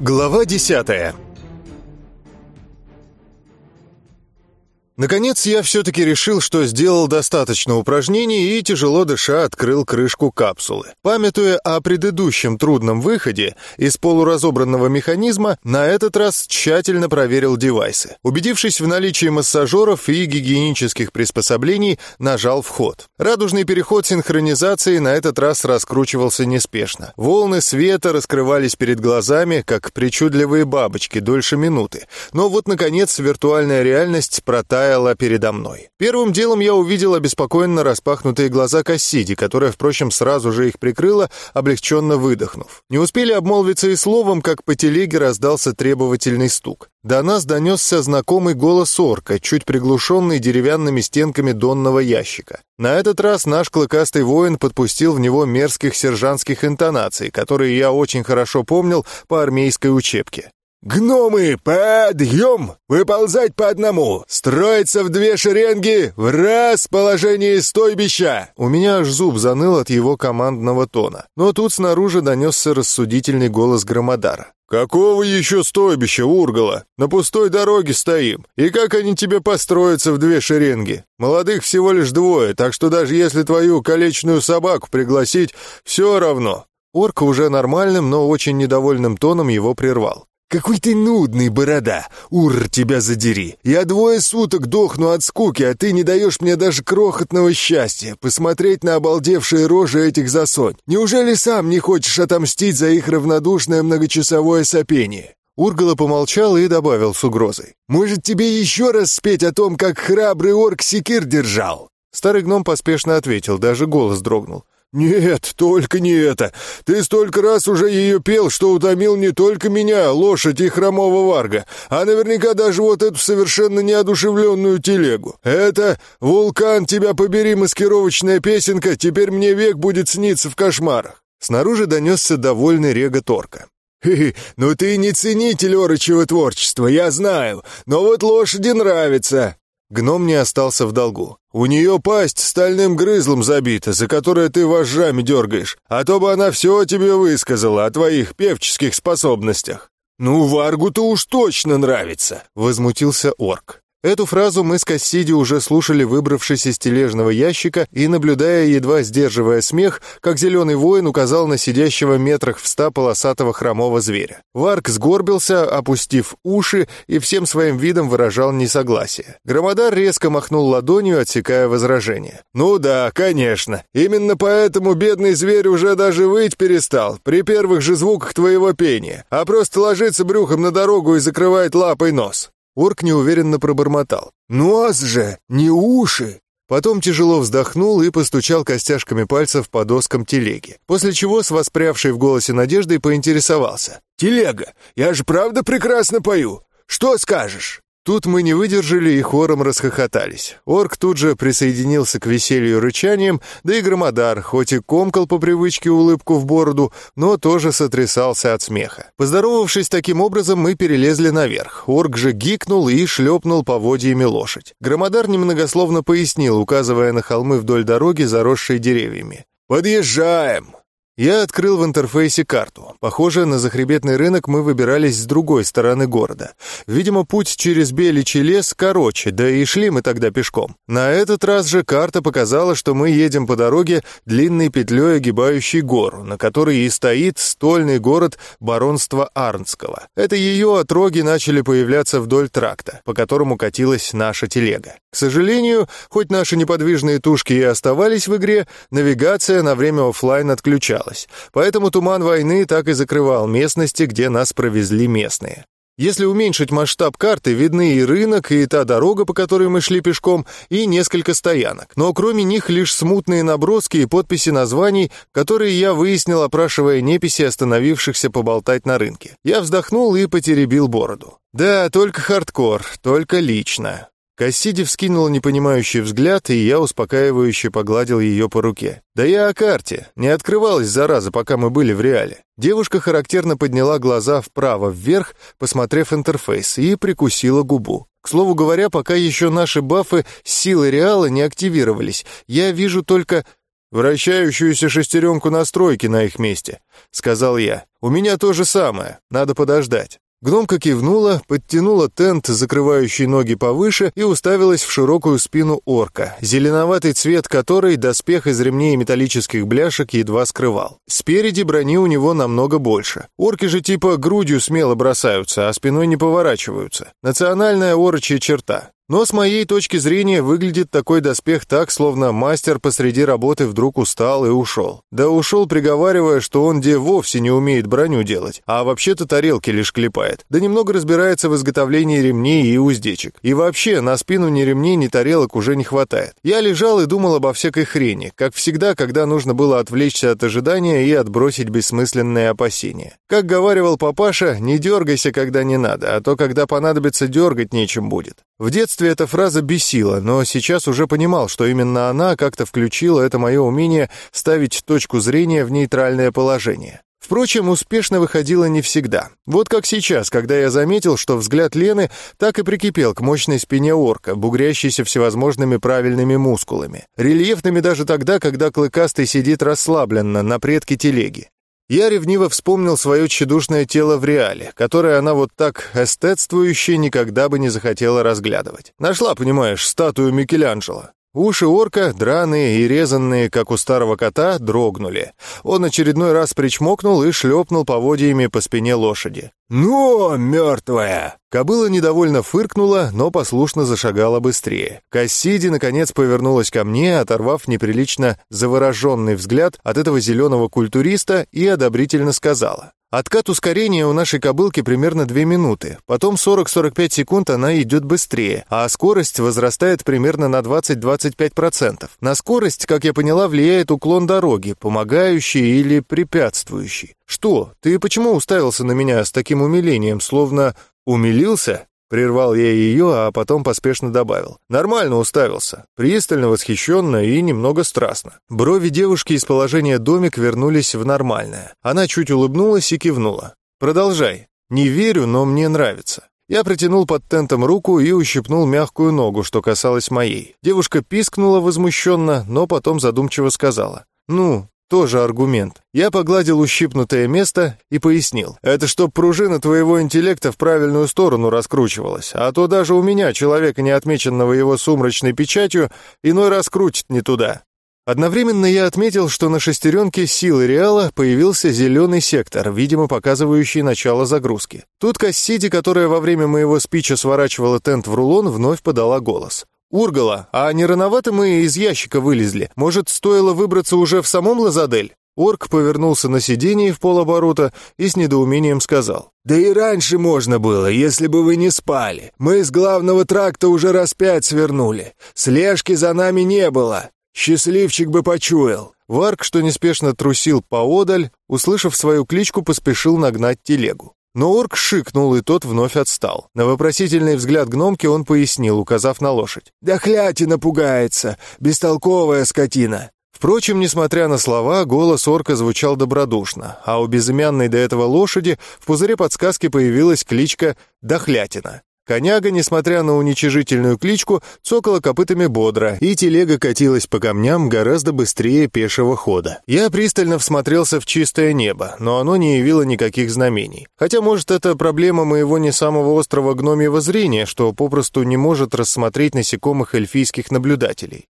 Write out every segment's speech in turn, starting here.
Глава десятая Наконец, я все-таки решил, что сделал достаточно упражнений и, тяжело дыша, открыл крышку капсулы. Памятуя о предыдущем трудном выходе из полуразобранного механизма, на этот раз тщательно проверил девайсы. Убедившись в наличии массажеров и гигиенических приспособлений, нажал вход. Радужный переход синхронизации на этот раз раскручивался неспешно. Волны света раскрывались перед глазами, как причудливые бабочки, дольше минуты. Но вот, наконец, виртуальная реальность протаяла таяла передо мной. Первым делом я увидел обеспокоенно распахнутые глаза Кассиди, которая, впрочем, сразу же их прикрыла, облегченно выдохнув. Не успели обмолвиться и словом, как по телеге раздался требовательный стук. До нас донесся знакомый голос орка, чуть приглушенный деревянными стенками донного ящика. На этот раз наш клыкастый воин подпустил в него мерзких сержантских интонаций, которые я очень хорошо помнил по армейской учебке. «Гномы, подъем! Выползать по одному! Строиться в две шеренги! В раз положение стойбища!» У меня аж зуб заныл от его командного тона. Но тут снаружи донесся рассудительный голос Громодара. «Какого еще стойбища, Ургала? На пустой дороге стоим. И как они тебе построятся в две шеренги? Молодых всего лишь двое, так что даже если твою колечную собаку пригласить, все равно». Орк уже нормальным, но очень недовольным тоном его прервал. «Какой ты нудный, борода! Ур, тебя задери! Я двое суток дохну от скуки, а ты не даешь мне даже крохотного счастья посмотреть на обалдевшие рожи этих засонь. Неужели сам не хочешь отомстить за их равнодушное многочасовое сопение?» Ургала помолчал и добавил с угрозой. «Может, тебе еще раз спеть о том, как храбрый орк секир держал?» Старый гном поспешно ответил, даже голос дрогнул. «Нет, только не это. Ты столько раз уже ее пел, что утомил не только меня, лошадь и хромого варга, а наверняка даже вот эту совершенно неодушевленную телегу. Это «Вулкан, тебя побери» маскировочная песенка, теперь мне век будет сниться в кошмарах». Снаружи донесся довольный рега торка. «Хе-хе, ну ты не ценитель орочего творчества, я знаю, но вот лошади нравится». Гном не остался в долгу. «У нее пасть стальным грызлом забита, за которое ты вожжами дергаешь, а то бы она все тебе высказала о твоих певческих способностях». «Ну, Варгу-то уж точно нравится», — возмутился орк. Эту фразу мы с Кассиди уже слушали, выбравшись из тележного ящика и наблюдая, едва сдерживая смех, как зеленый воин указал на сидящего метрах в ста полосатого хромого зверя. Варк сгорбился, опустив уши, и всем своим видом выражал несогласие. Громодар резко махнул ладонью, отсекая возражение. «Ну да, конечно. Именно поэтому бедный зверь уже даже выть перестал, при первых же звуках твоего пения, а просто ложится брюхом на дорогу и закрывает лапой нос». Орк неуверенно пробормотал. «Нос же, не уши!» Потом тяжело вздохнул и постучал костяшками пальцев по доскам телеги, после чего с воспрявшей в голосе надеждой поинтересовался. «Телега, я же правда прекрасно пою! Что скажешь?» Тут мы не выдержали и хором расхохотались. Орк тут же присоединился к веселью рычанием, да и Громодар, хоть и комкал по привычке улыбку в бороду, но тоже сотрясался от смеха. Поздоровавшись таким образом, мы перелезли наверх. Орк же гикнул и шлепнул поводьями лошадь. Громодар немногословно пояснил, указывая на холмы вдоль дороги, заросшие деревьями. «Подъезжаем!» Я открыл в интерфейсе карту. Похоже, на захребетный рынок мы выбирались с другой стороны города. Видимо, путь через Беличий лес короче, да и шли мы тогда пешком. На этот раз же карта показала, что мы едем по дороге длинной петлей, огибающей гору, на которой и стоит стольный город баронства Арнского. Это ее отроги начали появляться вдоль тракта, по которому катилась наша телега. К сожалению, хоть наши неподвижные тушки и оставались в игре, навигация на время офлайн отключалась оказалось. Поэтому туман войны так и закрывал местности, где нас провезли местные. Если уменьшить масштаб карты, видны и рынок, и та дорога, по которой мы шли пешком, и несколько стоянок. Но кроме них лишь смутные наброски и подписи названий, которые я выяснил, опрашивая неписи, остановившихся поболтать на рынке. Я вздохнул и потеребил бороду. Да, только хардкор, только лично. Кассиди вскинула непонимающий взгляд, и я успокаивающе погладил ее по руке. «Да я о карте. Не открывалась, зараза, пока мы были в реале». Девушка характерно подняла глаза вправо-вверх, посмотрев интерфейс, и прикусила губу. К слову говоря, пока еще наши бафы силы реала не активировались, я вижу только «Вращающуюся шестеренку настройки на их месте», — сказал я. «У меня то же самое, надо подождать». Гномка кивнула, подтянула тент, закрывающий ноги повыше, и уставилась в широкую спину орка, зеленоватый цвет которой доспех из ремней и металлических бляшек едва скрывал. Спереди брони у него намного больше. Орки же типа грудью смело бросаются, а спиной не поворачиваются. Национальная орочья черта. Но с моей точки зрения выглядит такой доспех так, словно мастер посреди работы вдруг устал и ушел. Да ушел, приговаривая, что он где вовсе не умеет броню делать, а вообще-то тарелки лишь клепает. Да немного разбирается в изготовлении ремней и уздечек. И вообще, на спину ни ремней, ни тарелок уже не хватает. Я лежал и думал обо всякой хрени, как всегда, когда нужно было отвлечься от ожидания и отбросить бессмысленные опасения. Как говаривал папаша, не дергайся, когда не надо, а то, когда понадобится, дергать нечем будет. В детстве эта фраза бесила, но сейчас уже понимал, что именно она как-то включила это мое умение ставить точку зрения в нейтральное положение. Впрочем, успешно выходило не всегда. Вот как сейчас, когда я заметил, что взгляд Лены так и прикипел к мощной спине орка, бугрящейся всевозможными правильными мускулами. Рельефными даже тогда, когда клыкастый сидит расслабленно на предке телеги. Я ревниво вспомнил свое тщедушное тело в реале, которое она вот так эстетствующе никогда бы не захотела разглядывать. Нашла, понимаешь, статую Микеланджело. Уши орка, драные и резанные, как у старого кота, дрогнули. Он очередной раз причмокнул и шлепнул поводьями по спине лошади. «Ну, мертвая!» Кобыла недовольно фыркнула, но послушно зашагала быстрее. Кассиди, наконец, повернулась ко мне, оторвав неприлично завороженный взгляд от этого зеленого культуриста и одобрительно сказала. Откат ускорения у нашей кобылки примерно 2 минуты. Потом 40-45 секунд она идет быстрее, а скорость возрастает примерно на 20-25%. На скорость, как я поняла, влияет уклон дороги, помогающий или препятствующий. Что, ты почему уставился на меня с таким умилением, словно умилился? Прервал я ее, а потом поспешно добавил. Нормально уставился. Пристально, восхищенно и немного страстно. Брови девушки из положения домик вернулись в нормальное. Она чуть улыбнулась и кивнула. «Продолжай. Не верю, но мне нравится». Я протянул под тентом руку и ущипнул мягкую ногу, что касалось моей. Девушка пискнула возмущенно, но потом задумчиво сказала. «Ну, тоже аргумент. Я погладил ущипнутое место и пояснил. Это чтоб пружина твоего интеллекта в правильную сторону раскручивалась, а то даже у меня, человека, не отмеченного его сумрачной печатью, иной раз крутит не туда. Одновременно я отметил, что на шестеренке силы Реала появился зеленый сектор, видимо, показывающий начало загрузки. Тут Кассиди, которая во время моего спича сворачивала тент в рулон, вновь подала голос. «Ургала, а не рановато мы из ящика вылезли? Может, стоило выбраться уже в самом Лазадель?» Орк повернулся на сиденье в полоборота и с недоумением сказал. «Да и раньше можно было, если бы вы не спали. Мы с главного тракта уже раз пять свернули. Слежки за нами не было. Счастливчик бы почуял». Варк, что неспешно трусил поодаль, услышав свою кличку, поспешил нагнать телегу. Но орк шикнул, и тот вновь отстал. На вопросительный взгляд гномки он пояснил, указав на лошадь. «Дохлятина пугается! Бестолковая скотина!» Впрочем, несмотря на слова, голос орка звучал добродушно, а у безымянной до этого лошади в пузыре подсказки появилась кличка «Дохлятина». Коняга, несмотря на уничижительную кличку, цокала копытами бодро, и телега катилась по камням гораздо быстрее пешего хода. Я пристально всмотрелся в чистое небо, но оно не явило никаких знамений. Хотя, может, это проблема моего не самого острого гномьего зрения, что попросту не может рассмотреть насекомых эльфийских наблюдателей.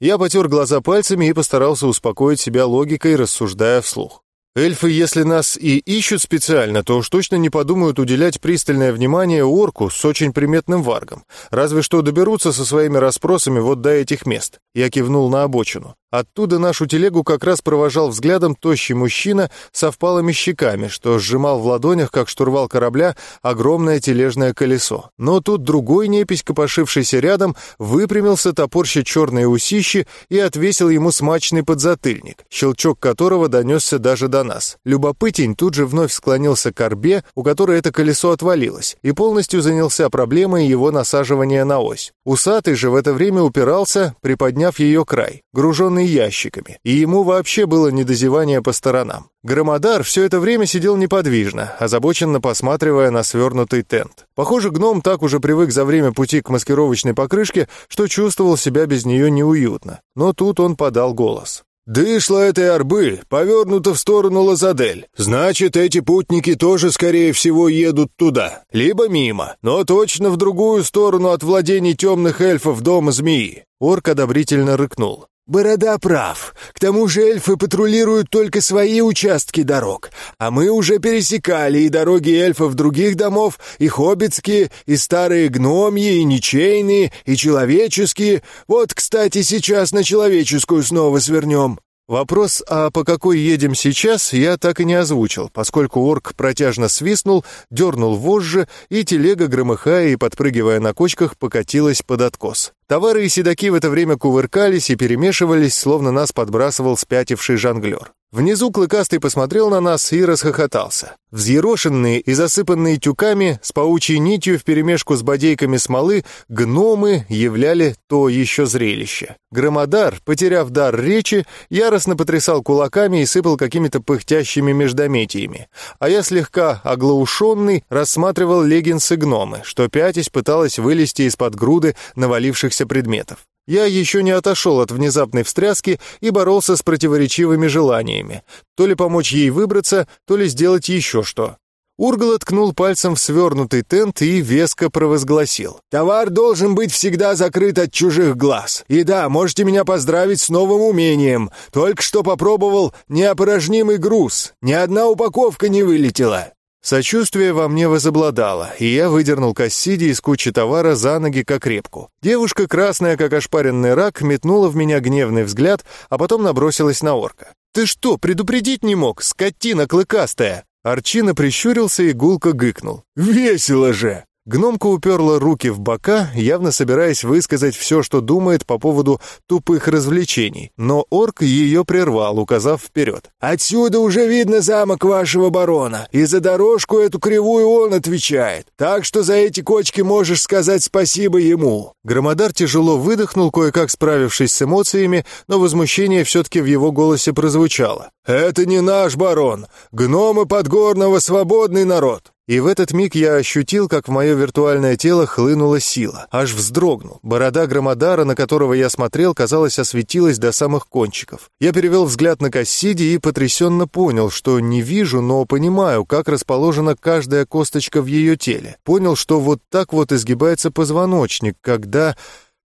Я потер глаза пальцами и постарался успокоить себя логикой, рассуждая вслух. Эльфы, если нас и ищут специально, то уж точно не подумают уделять пристальное внимание орку с очень приметным варгом. Разве что доберутся со своими расспросами вот до этих мест. Я кивнул на обочину. Оттуда нашу телегу как раз провожал взглядом тощий мужчина со впалыми щеками, что сжимал в ладонях, как штурвал корабля, огромное тележное колесо. Но тут другой непись, копошившийся рядом, выпрямился, топорща черные усищи и отвесил ему смачный подзатыльник, щелчок которого донесся даже до нас. Любопытень тут же вновь склонился к корбе, у которой это колесо отвалилось, и полностью занялся проблемой его насаживания на ось. Усатый же в это время упирался, приподняв ее край, груженный ящиками, и ему вообще было недозевание по сторонам. Громодар все это время сидел неподвижно, озабоченно посматривая на свернутый тент. Похоже, гном так уже привык за время пути к маскировочной покрышке, что чувствовал себя без нее неуютно. Но тут он подал голос. Дышло этой арбы повернуто в сторону Лазадель. Значит, эти путники тоже, скорее всего, едут туда. Либо мимо, но точно в другую сторону от владений темных эльфов дома змеи. Орк одобрительно рыкнул. «Борода прав. К тому же эльфы патрулируют только свои участки дорог, а мы уже пересекали и дороги эльфов других домов, и хоббитские, и старые гномьи, и ничейные, и человеческие. Вот, кстати, сейчас на человеческую снова свернем». Вопрос, а по какой едем сейчас, я так и не озвучил, поскольку орк протяжно свистнул, дернул вожжи, и телега, громыхая и подпрыгивая на кочках, покатилась под откос. Товары и седаки в это время кувыркались и перемешивались, словно нас подбрасывал спятивший жонглер. Внизу Клыкастый посмотрел на нас и расхохотался. Взъерошенные и засыпанные тюками, с паучьей нитью вперемешку с бодейками смолы, гномы являли то еще зрелище. Громодар, потеряв дар речи, яростно потрясал кулаками и сыпал какими-то пыхтящими междометиями. А я слегка оглаушенный рассматривал леггинсы гномы, что пятясь пыталась вылезти из-под груды навалившихся предметов. Я еще не отошел от внезапной встряски и боролся с противоречивыми желаниями. То ли помочь ей выбраться, то ли сделать еще что. Ургал ткнул пальцем в свернутый тент и веско провозгласил. «Товар должен быть всегда закрыт от чужих глаз. И да, можете меня поздравить с новым умением. Только что попробовал неопорожнимый груз. Ни одна упаковка не вылетела. Сочувствие во мне возобладало, и я выдернул Кассиди из кучи товара за ноги как репку. Девушка, красная как ошпаренный рак, метнула в меня гневный взгляд, а потом набросилась на орка. «Ты что, предупредить не мог, скотина клыкастая?» Арчина прищурился и гулко гыкнул. «Весело же!» Гномка уперла руки в бока, явно собираясь высказать все, что думает по поводу тупых развлечений, но орк ее прервал, указав вперед. «Отсюда уже видно замок вашего барона, и за дорожку эту кривую он отвечает, так что за эти кочки можешь сказать спасибо ему». Громодар тяжело выдохнул, кое-как справившись с эмоциями, но возмущение все-таки в его голосе прозвучало. «Это не наш барон. Гномы Подгорного — свободный народ. И в этот миг я ощутил, как в мое виртуальное тело хлынула сила. Аж вздрогнул. Борода Громодара, на которого я смотрел, казалось, осветилась до самых кончиков. Я перевел взгляд на Кассиди и потрясенно понял, что не вижу, но понимаю, как расположена каждая косточка в ее теле. Понял, что вот так вот изгибается позвоночник, когда...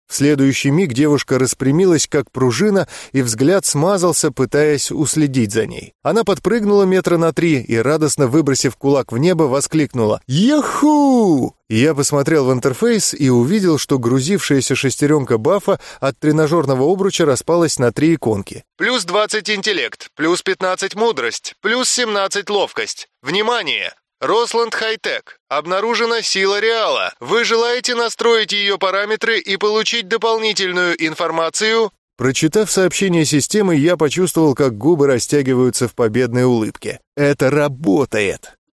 В следующий миг девушка распрямилась, как пружина, и взгляд смазался, пытаясь уследить за ней. Она подпрыгнула метра на три и, радостно выбросив кулак в небо, воскликнула «Яху!». Я посмотрел в интерфейс и увидел, что грузившаяся шестеренка бафа от тренажерного обруча распалась на три иконки. Плюс 20 интеллект, плюс 15 мудрость, плюс 17 ловкость. Внимание! Росланд Хайтек. Обнаружена сила Реала. Вы желаете настроить ее параметры и получить дополнительную информацию? Прочитав сообщение системы, я почувствовал, как губы растягиваются в победной улыбке. Это работает.